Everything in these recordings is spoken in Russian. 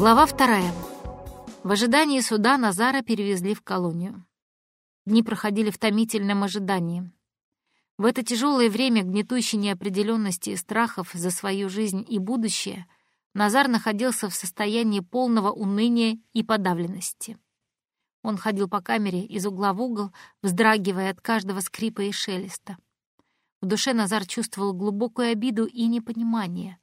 Глава вторая. В ожидании суда Назара перевезли в колонию. Дни проходили в томительном ожидании. В это тяжелое время гнетущей неопределенности и страхов за свою жизнь и будущее Назар находился в состоянии полного уныния и подавленности. Он ходил по камере из угла в угол, вздрагивая от каждого скрипа и шелеста. В душе Назар чувствовал глубокую обиду и непонимание.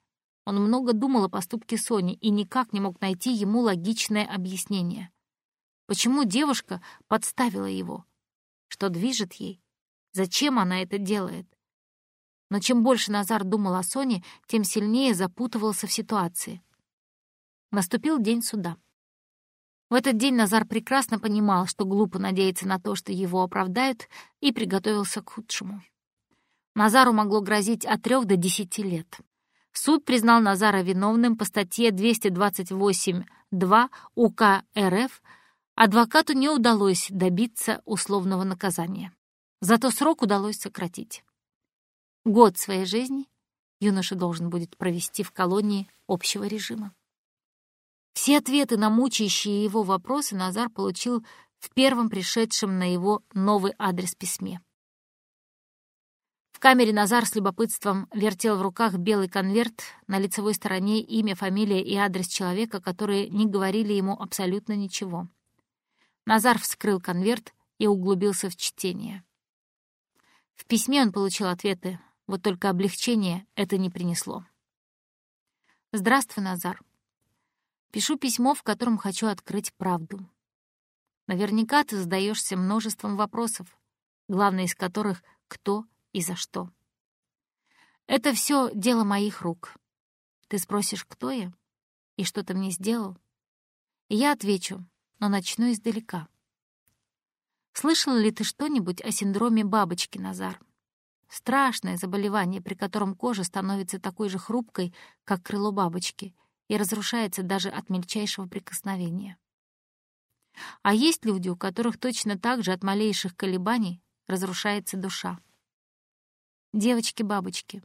Он много думал о поступке Сони и никак не мог найти ему логичное объяснение. Почему девушка подставила его? Что движет ей? Зачем она это делает? Но чем больше Назар думал о Соне, тем сильнее запутывался в ситуации. Наступил день суда. В этот день Назар прекрасно понимал, что глупо надеяться на то, что его оправдают, и приготовился к худшему. Назару могло грозить от трех до десяти лет. Суд признал Назара виновным по статье 228.2 УК РФ. Адвокату не удалось добиться условного наказания. Зато срок удалось сократить. Год своей жизни юноша должен будет провести в колонии общего режима. Все ответы на мучающие его вопросы Назар получил в первом пришедшем на его новый адрес письме. В камере Назар с любопытством вертел в руках белый конверт, на лицевой стороне имя, фамилия и адрес человека, которые не говорили ему абсолютно ничего. Назар вскрыл конверт и углубился в чтение. В письме он получил ответы, вот только облегчение это не принесло. «Здравствуй, Назар. Пишу письмо, в котором хочу открыть правду. Наверняка ты задаешься множеством вопросов, главное из которых — кто и за что. Это все дело моих рук. Ты спросишь, кто я и что ты мне сделал? Я отвечу, но начну издалека. Слышал ли ты что-нибудь о синдроме бабочки, Назар? Страшное заболевание, при котором кожа становится такой же хрупкой, как крыло бабочки — и разрушается даже от мельчайшего прикосновения. А есть люди, у которых точно так же от малейших колебаний разрушается душа. Девочки-бабочки.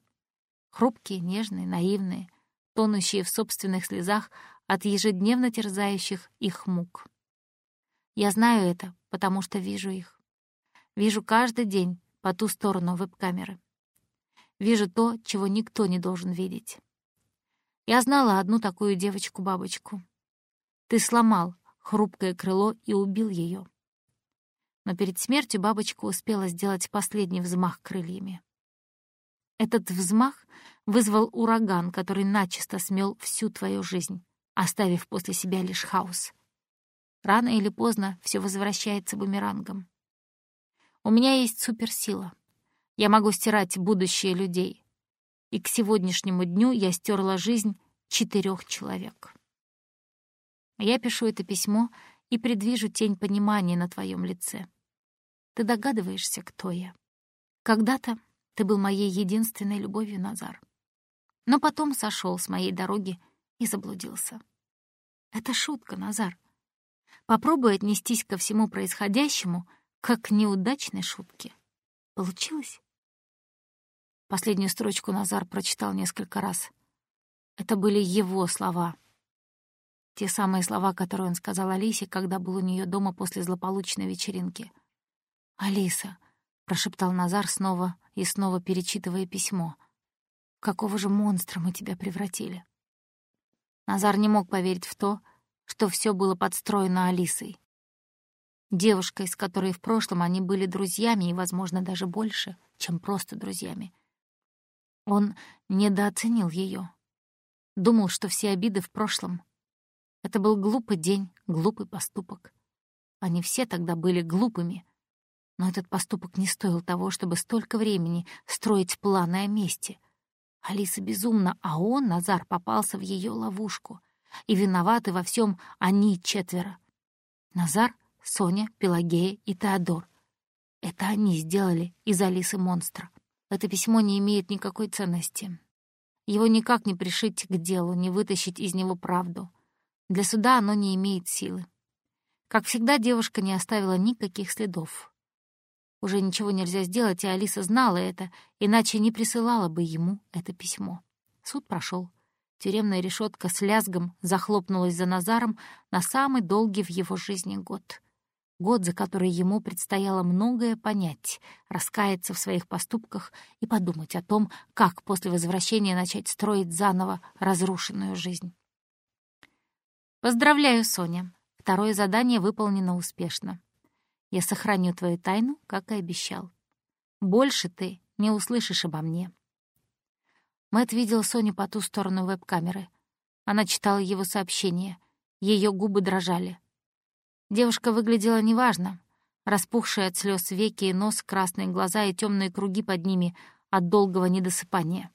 Хрупкие, нежные, наивные, тонущие в собственных слезах от ежедневно терзающих их мук. Я знаю это, потому что вижу их. Вижу каждый день по ту сторону веб-камеры. Вижу то, чего никто не должен видеть. Я знала одну такую девочку-бабочку. Ты сломал хрупкое крыло и убил ее. Но перед смертью бабочка успела сделать последний взмах крыльями. Этот взмах вызвал ураган, который начисто смел всю твою жизнь, оставив после себя лишь хаос. Рано или поздно все возвращается бумерангом. У меня есть суперсила. Я могу стирать будущее людей, и к сегодняшнему дню я стерла жизнь четырех человек. Я пишу это письмо и предвижу тень понимания на твоем лице. Ты догадываешься, кто я. Когда-то ты был моей единственной любовью, Назар. Но потом сошел с моей дороги и заблудился. Это шутка, Назар. Попробуй отнестись ко всему происходящему как к неудачной шутке. Получилось? Последнюю строчку Назар прочитал несколько раз. Это были его слова. Те самые слова, которые он сказал Алисе, когда был у нее дома после злополучной вечеринки. «Алиса», — прошептал Назар снова и снова перечитывая письмо, «какого же монстра мы тебя превратили?» Назар не мог поверить в то, что все было подстроено Алисой. Девушкой, с которой в прошлом они были друзьями и, возможно, даже больше, чем просто друзьями. Он недооценил ее. Думал, что все обиды в прошлом. Это был глупый день, глупый поступок. Они все тогда были глупыми. Но этот поступок не стоил того, чтобы столько времени строить планы о мести. Алиса безумна, а он, Назар, попался в ее ловушку. И виноваты во всем они четверо. Назар, Соня, Пелагея и Теодор. Это они сделали из Алисы монстра. Это письмо не имеет никакой ценности. Его никак не пришить к делу, не вытащить из него правду. Для суда оно не имеет силы. Как всегда, девушка не оставила никаких следов. Уже ничего нельзя сделать, и Алиса знала это, иначе не присылала бы ему это письмо. Суд прошел. Тюремная решетка с лязгом захлопнулась за Назаром на самый долгий в его жизни год. Год, за который ему предстояло многое понять, раскаяться в своих поступках и подумать о том, как после возвращения начать строить заново разрушенную жизнь. «Поздравляю, Соня. Второе задание выполнено успешно. Я сохраню твою тайну, как и обещал. Больше ты не услышишь обо мне». Мэт видел Соню по ту сторону веб-камеры. Она читала его сообщение. Ее губы дрожали. Девушка выглядела неважно. Распухшие от слез веки и нос, красные глаза и темные круги под ними от долгого недосыпания.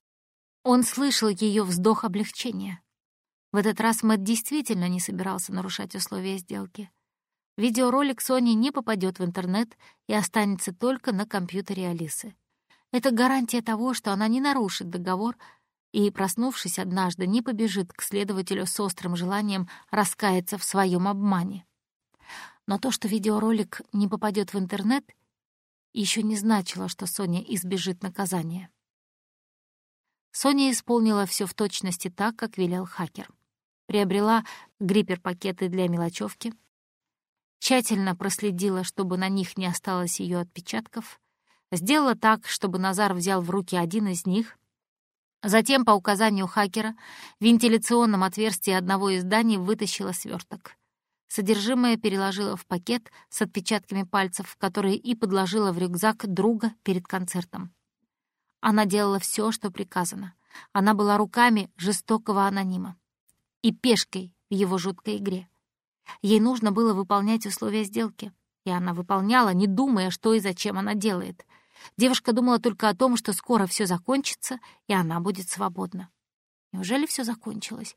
Он слышал ее вздох облегчения. В этот раз Мэтт действительно не собирался нарушать условия сделки. Видеоролик Сони не попадет в интернет и останется только на компьютере Алисы. Это гарантия того, что она не нарушит договор и, проснувшись однажды, не побежит к следователю с острым желанием раскаяться в своем обмане. Но то, что видеоролик не попадет в интернет, еще не значило, что Соня избежит наказания. Соня исполнила все в точности так, как велел хакер. Приобрела гриппер-пакеты для мелочевки, тщательно проследила, чтобы на них не осталось ее отпечатков, Сделала так, чтобы Назар взял в руки один из них. Затем, по указанию хакера, в вентиляционном отверстии одного из зданий вытащила сверток. Содержимое переложила в пакет с отпечатками пальцев, которые и подложила в рюкзак друга перед концертом. Она делала все, что приказано. Она была руками жестокого анонима и пешкой в его жуткой игре. Ей нужно было выполнять условия сделки, и она выполняла, не думая, что и зачем она делает. Девушка думала только о том, что скоро все закончится, и она будет свободна. Неужели все закончилось?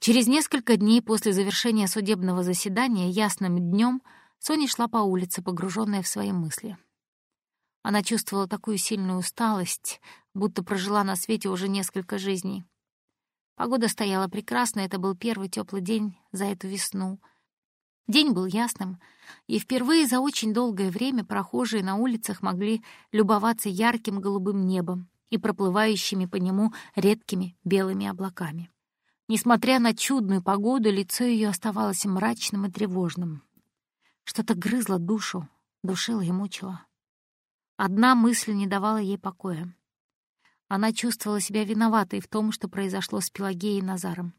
Через несколько дней после завершения судебного заседания ясным днем Соня шла по улице, погруженная в свои мысли. Она чувствовала такую сильную усталость, будто прожила на свете уже несколько жизней. Погода стояла прекрасная, это был первый теплый день за эту весну — День был ясным, и впервые за очень долгое время прохожие на улицах могли любоваться ярким голубым небом и проплывающими по нему редкими белыми облаками. Несмотря на чудную погоду, лицо ее оставалось мрачным и тревожным. Что-то грызло душу, душило и мучило. Одна мысль не давала ей покоя. Она чувствовала себя виноватой в том, что произошло с Пелагеей и Назаром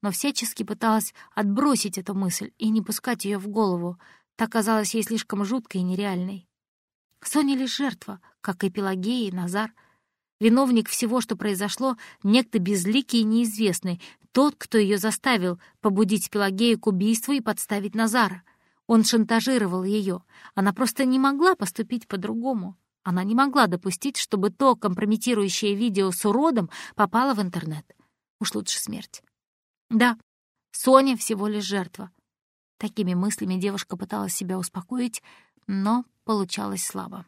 но всячески пыталась отбросить эту мысль и не пускать ее в голову. Так казалось ей слишком жуткой и нереальной. Соня лишь жертва, как и Пелагея и Назар. Виновник всего, что произошло, некто безликий и неизвестный, тот, кто ее заставил побудить Пелагею к убийству и подставить Назара. Он шантажировал ее. Она просто не могла поступить по-другому. Она не могла допустить, чтобы то компрометирующее видео с уродом попало в интернет. Уж лучше смерть. Да, Соня всего лишь жертва. Такими мыслями девушка пыталась себя успокоить, но получалось слабо.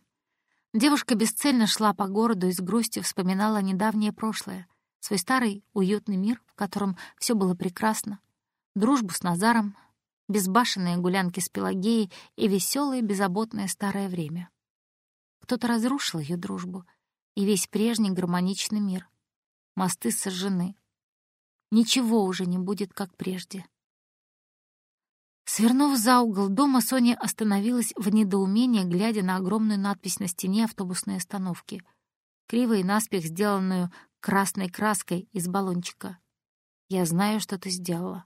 Девушка бесцельно шла по городу и с грустью вспоминала недавнее прошлое, свой старый уютный мир, в котором все было прекрасно, дружбу с Назаром, безбашенные гулянки с Пелагеей и веселое беззаботное старое время. Кто-то разрушил ее дружбу и весь прежний гармоничный мир. Мосты сожжены, Ничего уже не будет, как прежде. Свернув за угол дома, Соня остановилась в недоумении, глядя на огромную надпись на стене автобусной остановки, криво и наспех сделанную красной краской из баллончика. «Я знаю, что ты сделала».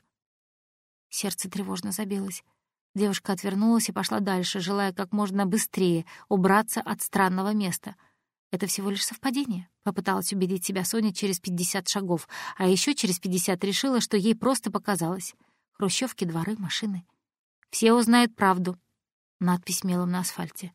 Сердце тревожно забилось. Девушка отвернулась и пошла дальше, желая как можно быстрее убраться от странного места — это всего лишь совпадение. Попыталась убедить себя Соня через 50 шагов, а еще через 50 решила, что ей просто показалось. Хрущевки, дворы, машины. Все узнают правду. Надпись мелом на асфальте.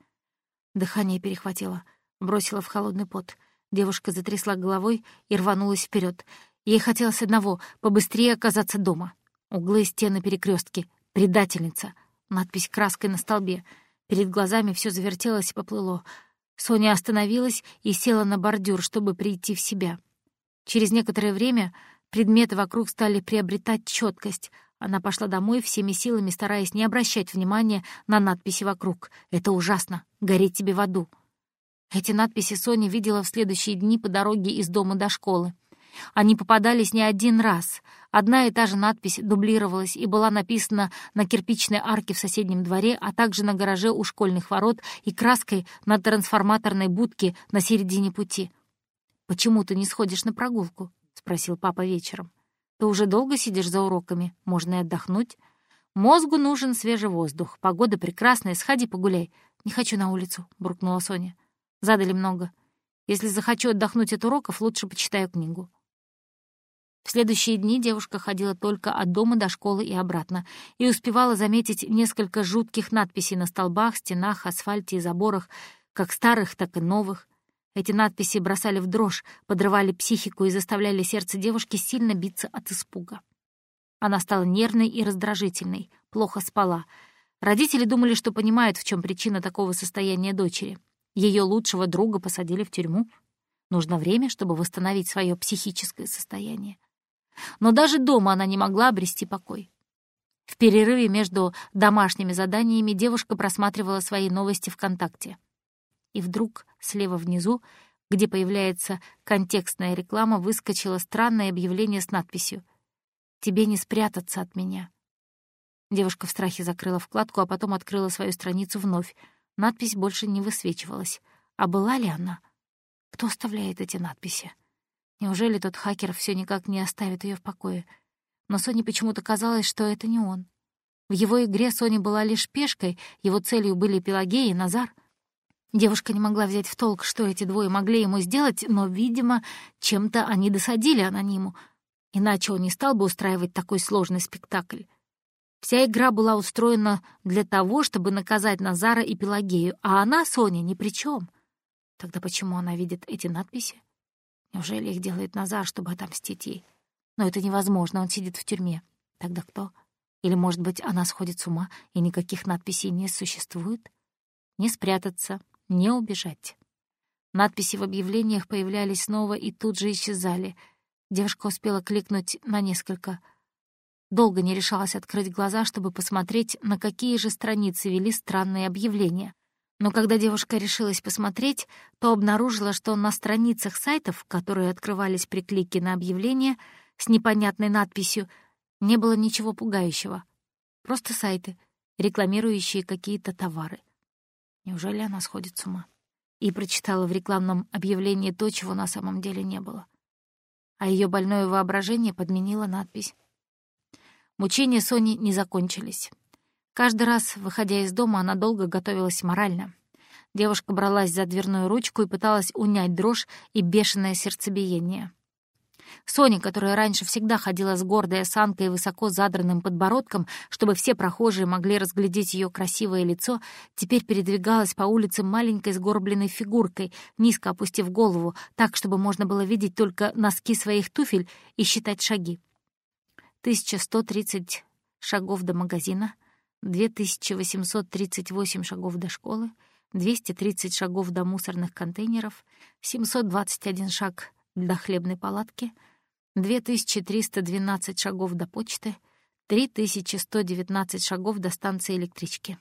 Дыхание перехватило, бросила в холодный пот. Девушка затрясла головой и рванулась вперед. Ей хотелось одного — побыстрее оказаться дома. Углы стены перекрестки. Предательница. Надпись краской на столбе. Перед глазами все завертелось и поплыло. Соня остановилась и села на бордюр, чтобы прийти в себя. Через некоторое время предметы вокруг стали приобретать четкость. Она пошла домой всеми силами, стараясь не обращать внимания на надписи вокруг. «Это ужасно! Гореть тебе в аду!» Эти надписи Соня видела в следующие дни по дороге из дома до школы. Они попадались не один раз. Одна и та же надпись дублировалась и была написана на кирпичной арке в соседнем дворе, а также на гараже у школьных ворот и краской на трансформаторной будке на середине пути. «Почему ты не сходишь на прогулку?» — спросил папа вечером. «Ты уже долго сидишь за уроками, можно и отдохнуть. Мозгу нужен свежий воздух, погода прекрасная, сходи погуляй». «Не хочу на улицу», — буркнула Соня. «Задали много. Если захочу отдохнуть от уроков, лучше почитаю книгу». В следующие дни девушка ходила только от дома до школы и обратно и успевала заметить несколько жутких надписей на столбах, стенах, асфальте и заборах, как старых, так и новых. Эти надписи бросали в дрожь, подрывали психику и заставляли сердце девушки сильно биться от испуга. Она стала нервной и раздражительной, плохо спала. Родители думали, что понимают, в чем причина такого состояния дочери. Ее лучшего друга посадили в тюрьму. Нужно время, чтобы восстановить свое психическое состояние. Но даже дома она не могла обрести покой. В перерыве между домашними заданиями девушка просматривала свои новости ВКонтакте. И вдруг слева внизу, где появляется контекстная реклама, выскочило странное объявление с надписью «Тебе не спрятаться от меня». Девушка в страхе закрыла вкладку, а потом открыла свою страницу вновь. Надпись больше не высвечивалась. А была ли она? Кто оставляет эти надписи? Неужели тот хакер все никак не оставит ее в покое? Но Соне почему-то казалось, что это не он. В его игре Соня была лишь пешкой, его целью были Пелагея и Назар. Девушка не могла взять в толк, что эти двое могли ему сделать, но, видимо, чем-то они досадили анониму. Иначе он не стал бы устраивать такой сложный спектакль. Вся игра была устроена для того, чтобы наказать Назара и Пелагею, а она, Соня, ни при чем. Тогда почему она видит эти надписи? Неужели их делает Назар, чтобы отомстить ей? Но это невозможно, он сидит в тюрьме. Тогда кто? Или, может быть, она сходит с ума, и никаких надписей не существует? Не спрятаться, не убежать. Надписи в объявлениях появлялись снова и тут же исчезали. Девушка успела кликнуть на несколько. Долго не решалась открыть глаза, чтобы посмотреть, на какие же страницы вели странные объявления. Но когда девушка решилась посмотреть, то обнаружила, что на страницах сайтов, которые открывались при клике на объявление с непонятной надписью, не было ничего пугающего. Просто сайты, рекламирующие какие-то товары. Неужели она сходит с ума? И прочитала в рекламном объявлении то, чего на самом деле не было. А ее больное воображение подменило надпись. Мучения Сони не закончились. Каждый раз, выходя из дома, она долго готовилась морально. Девушка бралась за дверную ручку и пыталась унять дрожь и бешеное сердцебиение. Соня, которая раньше всегда ходила с гордой осанкой и высоко задранным подбородком, чтобы все прохожие могли разглядеть ее красивое лицо, теперь передвигалась по улице маленькой сгорбленной фигуркой, низко опустив голову, так, чтобы можно было видеть только носки своих туфель и считать шаги. 1130 шагов до магазина, 2838 шагов до школы, 230 шагов до мусорных контейнеров, 721 шаг до хлебной палатки, 2312 шагов до почты, 3119 шагов до станции электрички.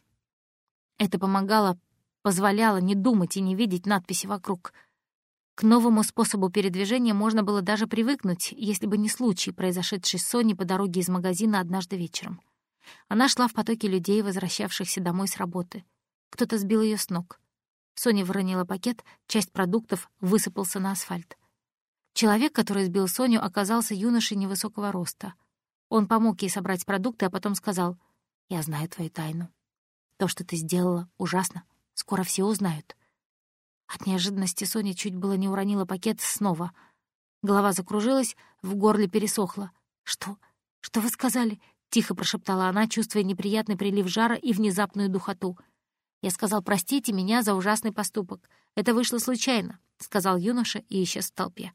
Это помогало, позволяло не думать и не видеть надписи вокруг. К новому способу передвижения можно было даже привыкнуть, если бы не случай, произошедший с Соней по дороге из магазина однажды вечером. Она шла в потоке людей, возвращавшихся домой с работы. Кто-то сбил ее с ног. Соня выронила пакет, часть продуктов высыпался на асфальт. Человек, который сбил Соню, оказался юношей невысокого роста. Он помог ей собрать продукты, а потом сказал, «Я знаю твою тайну. То, что ты сделала, ужасно. Скоро все узнают». От неожиданности Соня чуть было не уронила пакет снова. Голова закружилась, в горле пересохло. «Что? Что вы сказали?» Тихо прошептала она, чувствуя неприятный прилив жара и внезапную духоту. «Я сказал, простите меня за ужасный поступок. Это вышло случайно», — сказал юноша и исчез в толпе.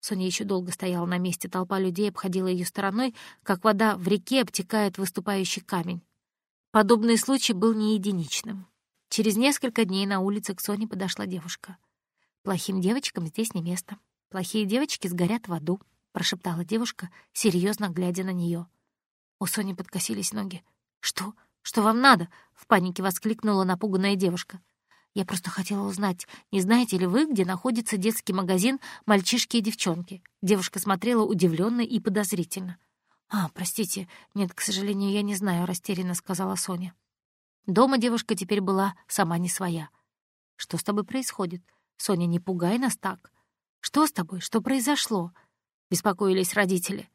Соня еще долго стояла на месте, толпа людей обходила ее стороной, как вода в реке обтекает выступающий камень. Подобный случай был не единичным. Через несколько дней на улице к Соне подошла девушка. «Плохим девочкам здесь не место. Плохие девочки сгорят в аду», — прошептала девушка, серьезно глядя на нее. У Сони подкосились ноги. «Что? Что вам надо?» — в панике воскликнула напуганная девушка. Я просто хотела узнать, не знаете ли вы, где находится детский магазин «Мальчишки и девчонки»?» Девушка смотрела удивленно и подозрительно. «А, простите, нет, к сожалению, я не знаю», — растерянно сказала Соня. Дома девушка теперь была сама не своя. «Что с тобой происходит? Соня, не пугай нас так. Что с тобой? Что произошло?» — беспокоились родители.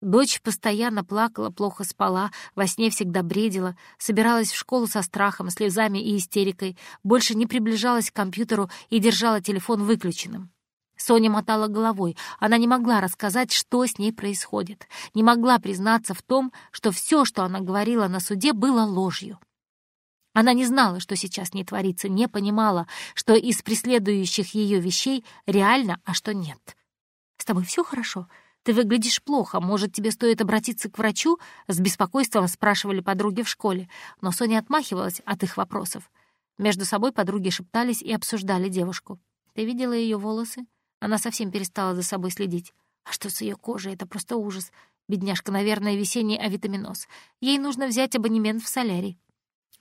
Дочь постоянно плакала, плохо спала, во сне всегда бредила, собиралась в школу со страхом, слезами и истерикой, больше не приближалась к компьютеру и держала телефон выключенным. Соня мотала головой. Она не могла рассказать, что с ней происходит. Не могла признаться в том, что все, что она говорила на суде, было ложью. Она не знала, что сейчас не творится, не понимала, что из преследующих ее вещей реально, а что нет. «С тобой все хорошо? Ты выглядишь плохо. Может, тебе стоит обратиться к врачу?» С беспокойством спрашивали подруги в школе, но Соня отмахивалась от их вопросов. Между собой подруги шептались и обсуждали девушку. «Ты видела ее волосы? Она совсем перестала за собой следить. А что с ее кожей? Это просто ужас. Бедняжка, наверное, весенний авитаминоз. Ей нужно взять абонемент в солярий.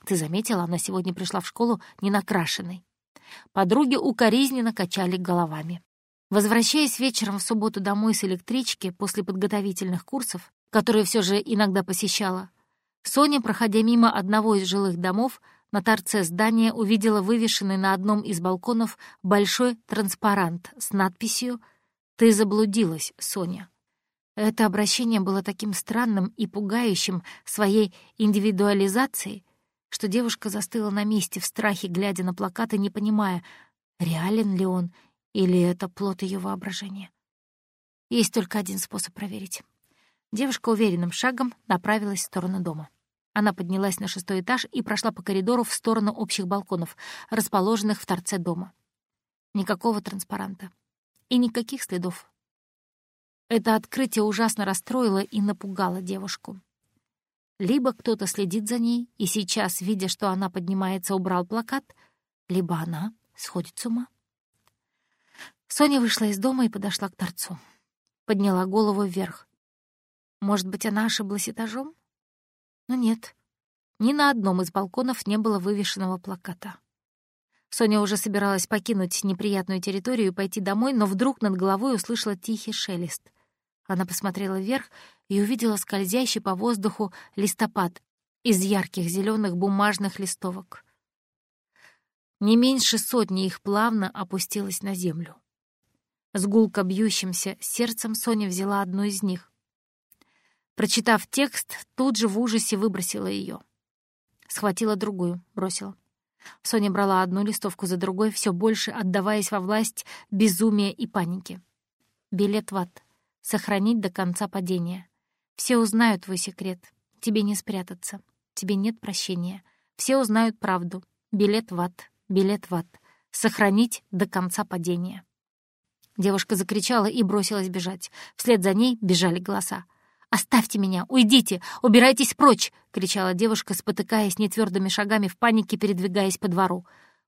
Ты заметила, она сегодня пришла в школу не накрашенной. Подруги укоризненно качали головами. Возвращаясь вечером в субботу домой с электрички после подготовительных курсов, которые все же иногда посещала, Соня, проходя мимо одного из жилых домов, на торце здания увидела вывешенный на одном из балконов большой транспарант с надписью «Ты заблудилась, Соня». Это обращение было таким странным и пугающим своей индивидуализацией, что девушка застыла на месте в страхе, глядя на плакат и не понимая, реален ли он или это плод ее воображения. Есть только один способ проверить. Девушка уверенным шагом направилась в сторону дома. Она поднялась на шестой этаж и прошла по коридору в сторону общих балконов, расположенных в торце дома. Никакого транспаранта. И никаких следов. Это открытие ужасно расстроило и напугало девушку. Либо кто-то следит за ней и сейчас, видя, что она поднимается, убрал плакат, либо она сходит с ума. Соня вышла из дома и подошла к торцу. Подняла голову вверх. Может быть, она ошиблась этажом? Но нет, ни на одном из балконов не было вывешенного плаката. Соня уже собиралась покинуть неприятную территорию и пойти домой, но вдруг над головой услышала тихий шелест. Она посмотрела вверх и увидела скользящий по воздуху листопад из ярких зеленых бумажных листовок. Не меньше сотни их плавно опустилась на землю. С гулко бьющимся сердцем Соня взяла одну из них. Прочитав текст, тут же в ужасе выбросила ее. Схватила другую, бросила. Соня брала одну листовку за другой, все больше отдаваясь во власть безумия и паники. Билет в ад. Сохранить до конца падения. Все узнают твой секрет. Тебе не спрятаться. Тебе нет прощения. Все узнают правду. Билет в ад. Билет в ад. Сохранить до конца падения. Девушка закричала и бросилась бежать. Вслед за ней бежали голоса. «Оставьте меня! Уйдите! Убирайтесь прочь!» — кричала девушка, спотыкаясь нетвердыми шагами в панике, передвигаясь по двору.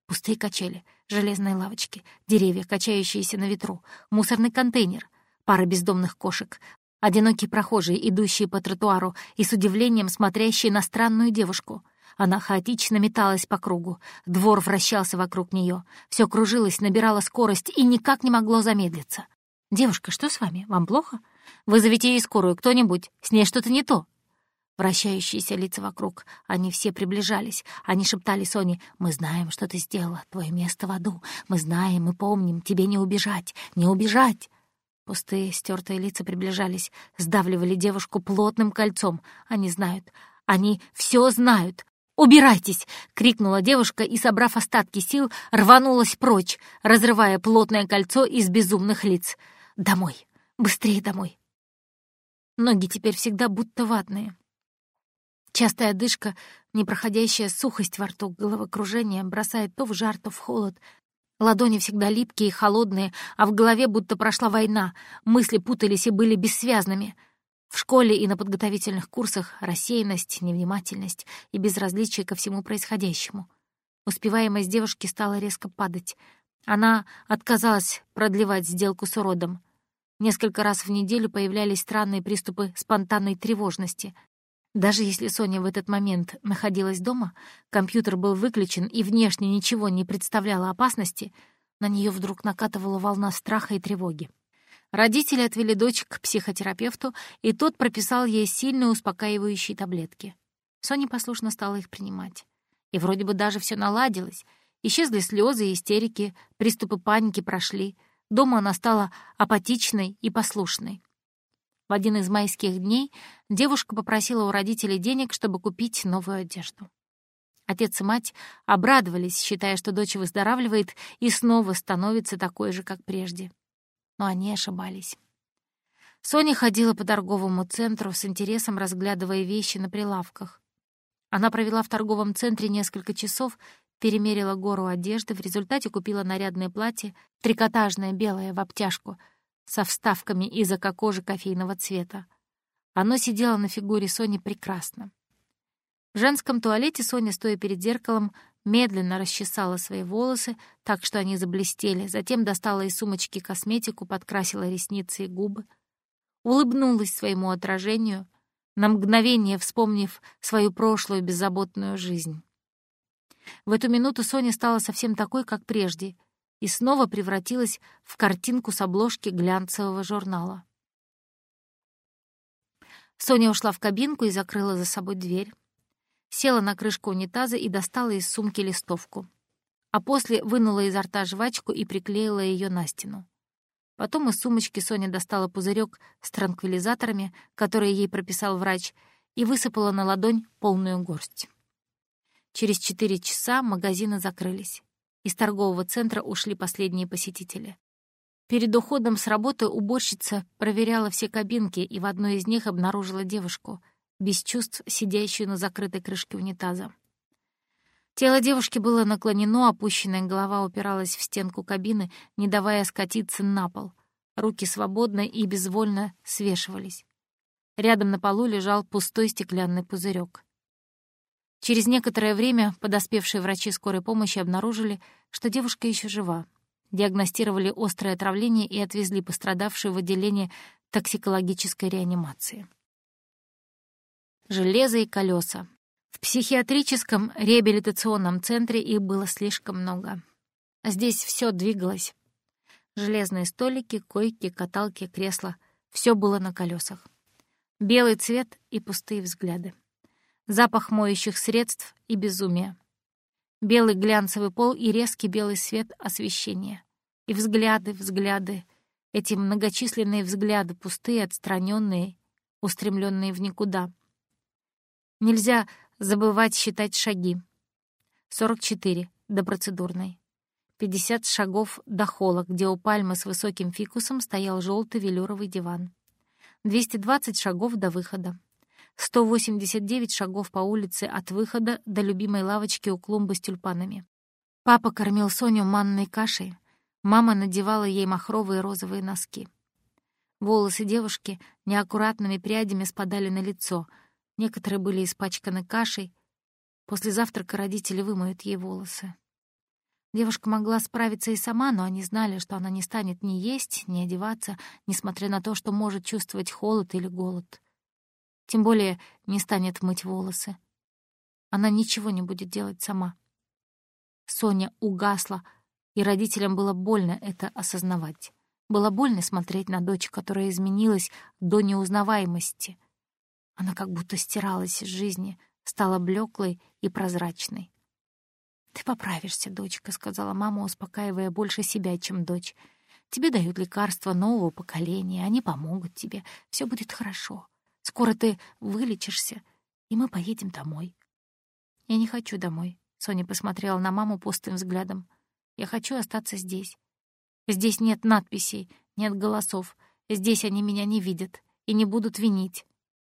Пустые качели, железные лавочки, деревья, качающиеся на ветру, мусорный контейнер, пара бездомных кошек, одинокие прохожие, идущие по тротуару и с удивлением смотрящие на странную девушку. Она хаотично металась по кругу. Двор вращался вокруг нее. Все кружилось, набирало скорость и никак не могло замедлиться. «Девушка, что с вами? Вам плохо?» Вызовите ей скорую, кто-нибудь. С ней что-то не то». Вращающиеся лица вокруг. Они все приближались. Они шептали Соне, «Мы знаем, что ты сделала. Твое место в аду. Мы знаем и помним. Тебе не убежать. Не убежать!» Пустые, стертые лица приближались, сдавливали девушку плотным кольцом. Они знают. Они все знают. «Убирайтесь!» — крикнула девушка и, собрав остатки сил, рванулась прочь, разрывая плотное кольцо из безумных лиц. «Домой! Быстрее домой!» Ноги теперь всегда будто ватные. Частая одышка, непроходящая сухость во рту, головокружение бросает то в жар, то в холод. Ладони всегда липкие и холодные, а в голове будто прошла война, мысли путались и были бессвязными. В школе и на подготовительных курсах рассеянность, невнимательность и безразличие ко всему происходящему. Успеваемость девушки стала резко падать. Она отказалась продлевать сделку с уродом. Несколько раз в неделю появлялись странные приступы спонтанной тревожности. Даже если Соня в этот момент находилась дома, компьютер был выключен и внешне ничего не представляло опасности, на нее вдруг накатывала волна страха и тревоги. Родители отвели дочь к психотерапевту, и тот прописал ей сильные успокаивающие таблетки. Соня послушно стала их принимать. И вроде бы даже все наладилось. Исчезли слезы и истерики, приступы паники прошли. Дома она стала апатичной и послушной. В один из майских дней девушка попросила у родителей денег, чтобы купить новую одежду. Отец и мать обрадовались, считая, что дочь выздоравливает и снова становится такой же, как прежде но они ошибались. Соня ходила по торговому центру с интересом, разглядывая вещи на прилавках. Она провела в торговом центре несколько часов, перемерила гору одежды, в результате купила нарядное платье, трикотажное белое в обтяжку, со вставками из кожи кофейного цвета. Оно сидело на фигуре Сони прекрасно. В женском туалете Соня, стоя перед зеркалом, медленно расчесала свои волосы так, что они заблестели, затем достала из сумочки косметику, подкрасила ресницы и губы, улыбнулась своему отражению, на мгновение вспомнив свою прошлую беззаботную жизнь. В эту минуту Соня стала совсем такой, как прежде, и снова превратилась в картинку с обложки глянцевого журнала. Соня ушла в кабинку и закрыла за собой дверь села на крышку унитаза и достала из сумки листовку. А после вынула изо рта жвачку и приклеила ее на стену. Потом из сумочки Соня достала пузырек с транквилизаторами, которые ей прописал врач, и высыпала на ладонь полную горсть. Через четыре часа магазины закрылись. Из торгового центра ушли последние посетители. Перед уходом с работы уборщица проверяла все кабинки и в одной из них обнаружила девушку, без чувств, сидящую на закрытой крышке унитаза. Тело девушки было наклонено, опущенная голова упиралась в стенку кабины, не давая скатиться на пол. Руки свободно и безвольно свешивались. Рядом на полу лежал пустой стеклянный пузырек. Через некоторое время подоспевшие врачи скорой помощи обнаружили, что девушка еще жива. Диагностировали острое отравление и отвезли пострадавшую в отделение токсикологической реанимации железо и колеса. В психиатрическом реабилитационном центре их было слишком много. Здесь все двигалось. Железные столики, койки, каталки, кресла — все было на колесах. Белый цвет и пустые взгляды. Запах моющих средств и безумие. Белый глянцевый пол и резкий белый свет освещения. И взгляды, взгляды. Эти многочисленные взгляды, пустые, отстраненные, устремленные в никуда — Нельзя забывать считать шаги. 44 до процедурной. 50 шагов до холла, где у пальмы с высоким фикусом стоял желтый велюровый диван. 220 шагов до выхода. 189 шагов по улице от выхода до любимой лавочки у клумбы с тюльпанами. Папа кормил Соню манной кашей, мама надевала ей махровые розовые носки. Волосы девушки неаккуратными прядями спадали на лицо — Некоторые были испачканы кашей. После завтрака родители вымоют ей волосы. Девушка могла справиться и сама, но они знали, что она не станет ни есть, ни одеваться, несмотря на то, что может чувствовать холод или голод. Тем более не станет мыть волосы. Она ничего не будет делать сама. Соня угасла, и родителям было больно это осознавать. Было больно смотреть на дочь, которая изменилась до неузнаваемости — она как будто стиралась из жизни, стала блеклой и прозрачной. «Ты поправишься, дочка», — сказала мама, успокаивая больше себя, чем дочь. «Тебе дают лекарства нового поколения, они помогут тебе. Все будет хорошо. Скоро ты вылечишься, и мы поедем домой». «Я не хочу домой», — Соня посмотрела на маму пустым взглядом. «Я хочу остаться здесь. Здесь нет надписей, нет голосов. Здесь они меня не видят и не будут винить.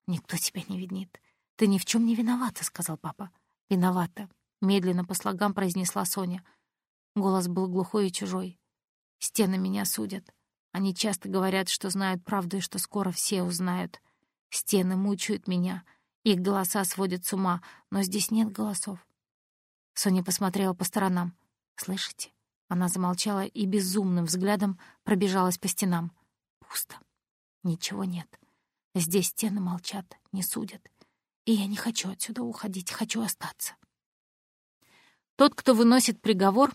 «Никто тебя не видит. Ты ни в чем не виновата», — сказал папа. «Виновата», — медленно по слогам произнесла Соня. Голос был глухой и чужой. «Стены меня судят. Они часто говорят, что знают правду и что скоро все узнают. Стены мучают меня. Их голоса сводят с ума, но здесь нет голосов». Соня посмотрела по сторонам. «Слышите?» Она замолчала и безумным взглядом пробежалась по стенам. Пусто. Ничего нет. Здесь стены молчат, не судят. И я не хочу отсюда уходить, хочу остаться. Тот, кто выносит приговор,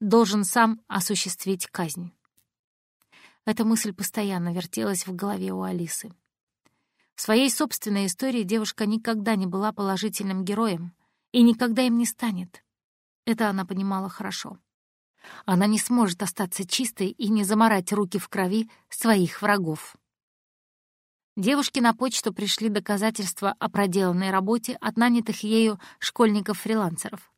должен сам осуществить казнь. Эта мысль постоянно вертелась в голове у Алисы. В своей собственной истории девушка никогда не была положительным героем и никогда им не станет. Это она понимала хорошо. Она не сможет остаться чистой и не заморать руки в крови своих врагов. Девушке на почту пришли доказательства о проделанной работе от нанятых ею школьников-фрилансеров.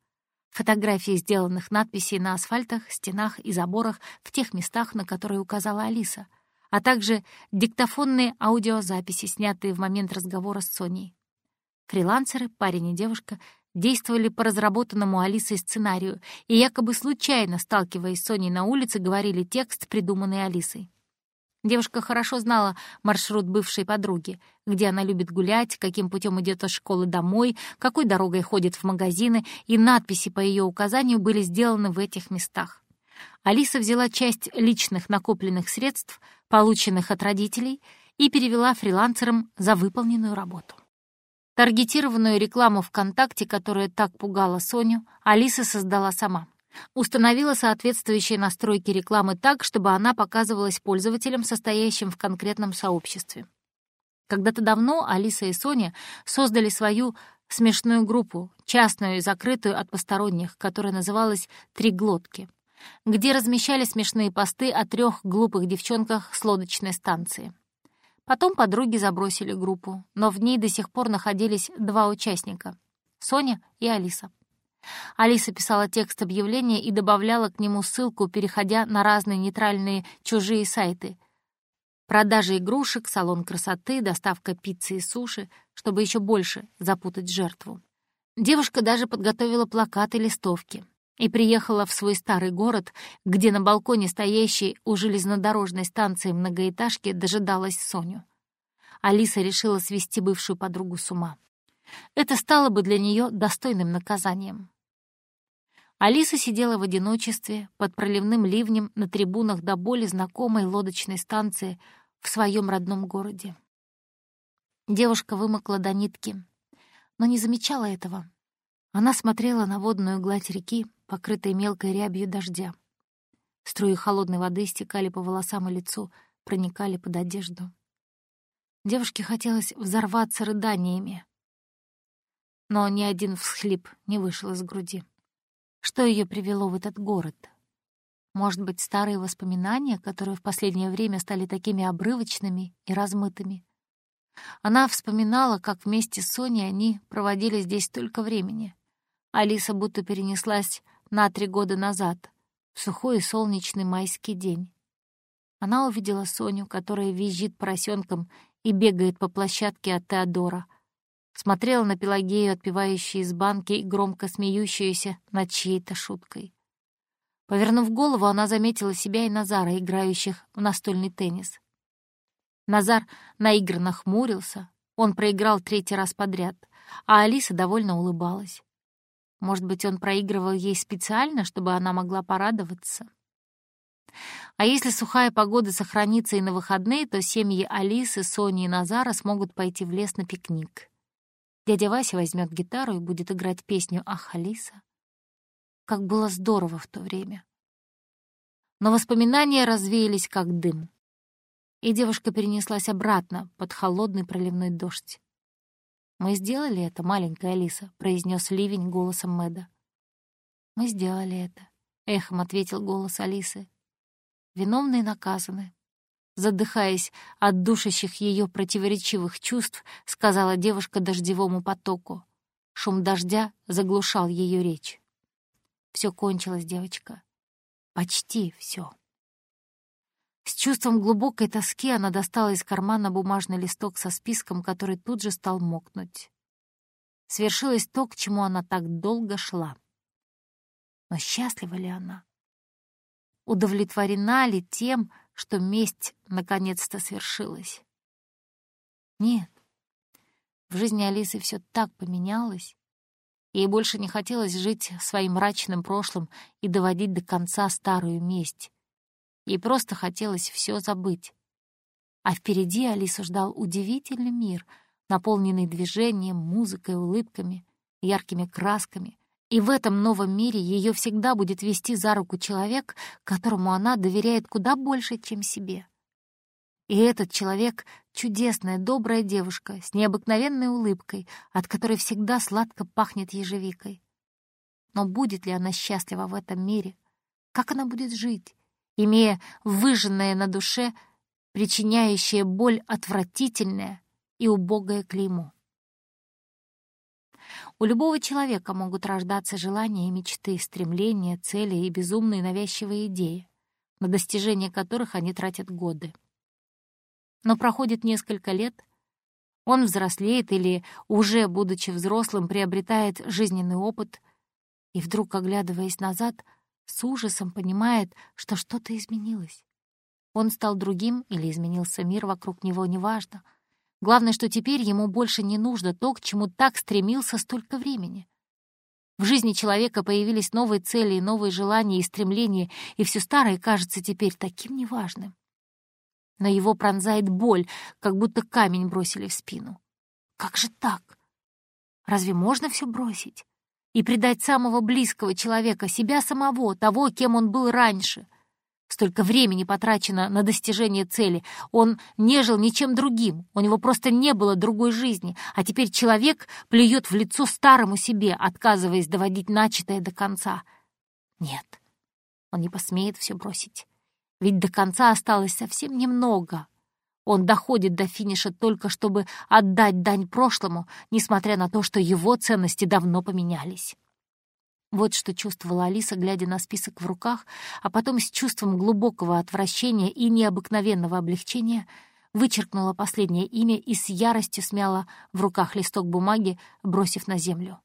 Фотографии сделанных надписей на асфальтах, стенах и заборах в тех местах, на которые указала Алиса, а также диктофонные аудиозаписи, снятые в момент разговора с Соней. Фрилансеры, парень и девушка, действовали по разработанному Алисой сценарию и якобы случайно, сталкиваясь с Соней на улице, говорили текст, придуманный Алисой. Девушка хорошо знала маршрут бывшей подруги, где она любит гулять, каким путем идет от школы домой, какой дорогой ходит в магазины, и надписи по ее указанию были сделаны в этих местах. Алиса взяла часть личных накопленных средств, полученных от родителей, и перевела фрилансерам за выполненную работу. Таргетированную рекламу ВКонтакте, которая так пугала Соню, Алиса создала сама. Установила соответствующие настройки рекламы так, чтобы она показывалась пользователям, состоящим в конкретном сообществе. Когда-то давно Алиса и Соня создали свою смешную группу, частную и закрытую от посторонних, которая называлась «Три глотки», где размещали смешные посты о трех глупых девчонках с лодочной станции. Потом подруги забросили группу, но в ней до сих пор находились два участника — Соня и Алиса. Алиса писала текст объявления и добавляла к нему ссылку, переходя на разные нейтральные чужие сайты. Продажа игрушек, салон красоты, доставка пиццы и суши, чтобы еще больше запутать жертву. Девушка даже подготовила плакаты и листовки и приехала в свой старый город, где на балконе стоящей у железнодорожной станции многоэтажки дожидалась Соню. Алиса решила свести бывшую подругу с ума. Это стало бы для нее достойным наказанием. Алиса сидела в одиночестве под проливным ливнем на трибунах до боли знакомой лодочной станции в своем родном городе. Девушка вымокла до нитки, но не замечала этого. Она смотрела на водную гладь реки, покрытой мелкой рябью дождя. Струи холодной воды стекали по волосам и лицу, проникали под одежду. Девушке хотелось взорваться рыданиями, но ни один всхлип не вышел из груди. Что ее привело в этот город? Может быть, старые воспоминания, которые в последнее время стали такими обрывочными и размытыми? Она вспоминала, как вместе с Соней они проводили здесь столько времени. Алиса будто перенеслась на три года назад, в сухой и солнечный майский день. Она увидела Соню, которая визжит поросенком и бегает по площадке от Теодора — смотрела на Пелагею, отпивающую из банки и громко смеющуюся над чьей-то шуткой. Повернув голову, она заметила себя и Назара, играющих в настольный теннис. Назар наигранно хмурился, он проиграл третий раз подряд, а Алиса довольно улыбалась. Может быть, он проигрывал ей специально, чтобы она могла порадоваться? А если сухая погода сохранится и на выходные, то семьи Алисы, Сони и Назара смогут пойти в лес на пикник. Дядя Вася возьмет гитару и будет играть песню «Ах, Алиса». Как было здорово в то время. Но воспоминания развеялись как дым. И девушка перенеслась обратно под холодный проливной дождь. «Мы сделали это, маленькая Алиса», — произнес ливень голосом Мэда. «Мы сделали это», — эхом ответил голос Алисы. «Виновные наказаны, задыхаясь от душащих ее противоречивых чувств, сказала девушка дождевому потоку. Шум дождя заглушал ее речь. Все кончилось, девочка. Почти все. С чувством глубокой тоски она достала из кармана бумажный листок со списком, который тут же стал мокнуть. Свершилось то, к чему она так долго шла. Но счастлива ли она? Удовлетворена ли тем, что месть наконец-то свершилась. Нет, в жизни Алисы все так поменялось. Ей больше не хотелось жить своим мрачным прошлым и доводить до конца старую месть. Ей просто хотелось все забыть. А впереди Алису ждал удивительный мир, наполненный движением, музыкой, улыбками, яркими красками. И в этом новом мире ее всегда будет вести за руку человек, которому она доверяет куда больше, чем себе. И этот человек — чудесная, добрая девушка с необыкновенной улыбкой, от которой всегда сладко пахнет ежевикой. Но будет ли она счастлива в этом мире? Как она будет жить, имея выжженное на душе, причиняющее боль отвратительное и убогое клеймо? У любого человека могут рождаться желания и мечты, стремления, цели и безумные навязчивые идеи, на достижение которых они тратят годы. Но проходит несколько лет, он взрослеет или, уже будучи взрослым, приобретает жизненный опыт и вдруг, оглядываясь назад, с ужасом понимает, что что-то изменилось. Он стал другим или изменился мир вокруг него, неважно — Главное, что теперь ему больше не нужно то, к чему так стремился столько времени. В жизни человека появились новые цели и новые желания и стремления, и все старое кажется теперь таким неважным. Но его пронзает боль, как будто камень бросили в спину. Как же так? Разве можно все бросить? И предать самого близкого человека, себя самого, того, кем он был раньше — Столько времени потрачено на достижение цели. Он не жил ничем другим, у него просто не было другой жизни, а теперь человек плюет в лицо старому себе, отказываясь доводить начатое до конца. Нет, он не посмеет все бросить. Ведь до конца осталось совсем немного. Он доходит до финиша только чтобы отдать дань прошлому, несмотря на то, что его ценности давно поменялись. Вот что чувствовала Алиса, глядя на список в руках, а потом с чувством глубокого отвращения и необыкновенного облегчения вычеркнула последнее имя и с яростью смяла в руках листок бумаги, бросив на землю.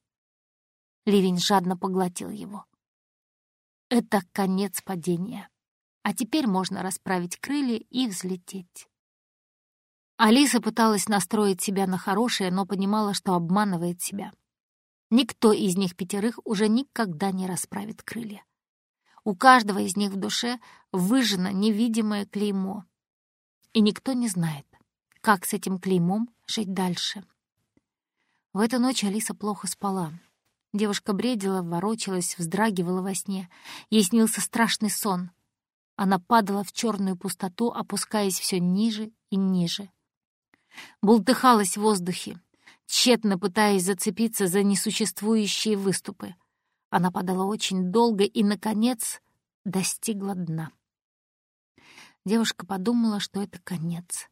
Ливень жадно поглотил его. Это конец падения. А теперь можно расправить крылья и взлететь. Алиса пыталась настроить себя на хорошее, но понимала, что обманывает себя. Никто из них пятерых уже никогда не расправит крылья. У каждого из них в душе выжжено невидимое клеймо. И никто не знает, как с этим клеймом жить дальше. В эту ночь Алиса плохо спала. Девушка бредила, ворочалась, вздрагивала во сне. Ей снился страшный сон. Она падала в черную пустоту, опускаясь все ниже и ниже. Бултыхалась в воздухе, тщетно пытаясь зацепиться за несуществующие выступы. Она падала очень долго и, наконец, достигла дна. Девушка подумала, что это конец.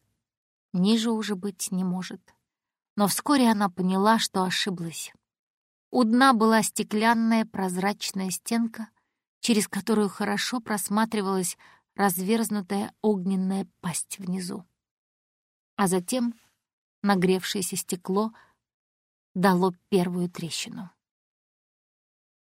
Ниже уже быть не может. Но вскоре она поняла, что ошиблась. У дна была стеклянная прозрачная стенка, через которую хорошо просматривалась разверзнутая огненная пасть внизу. А затем нагревшееся стекло — дало первую трещину.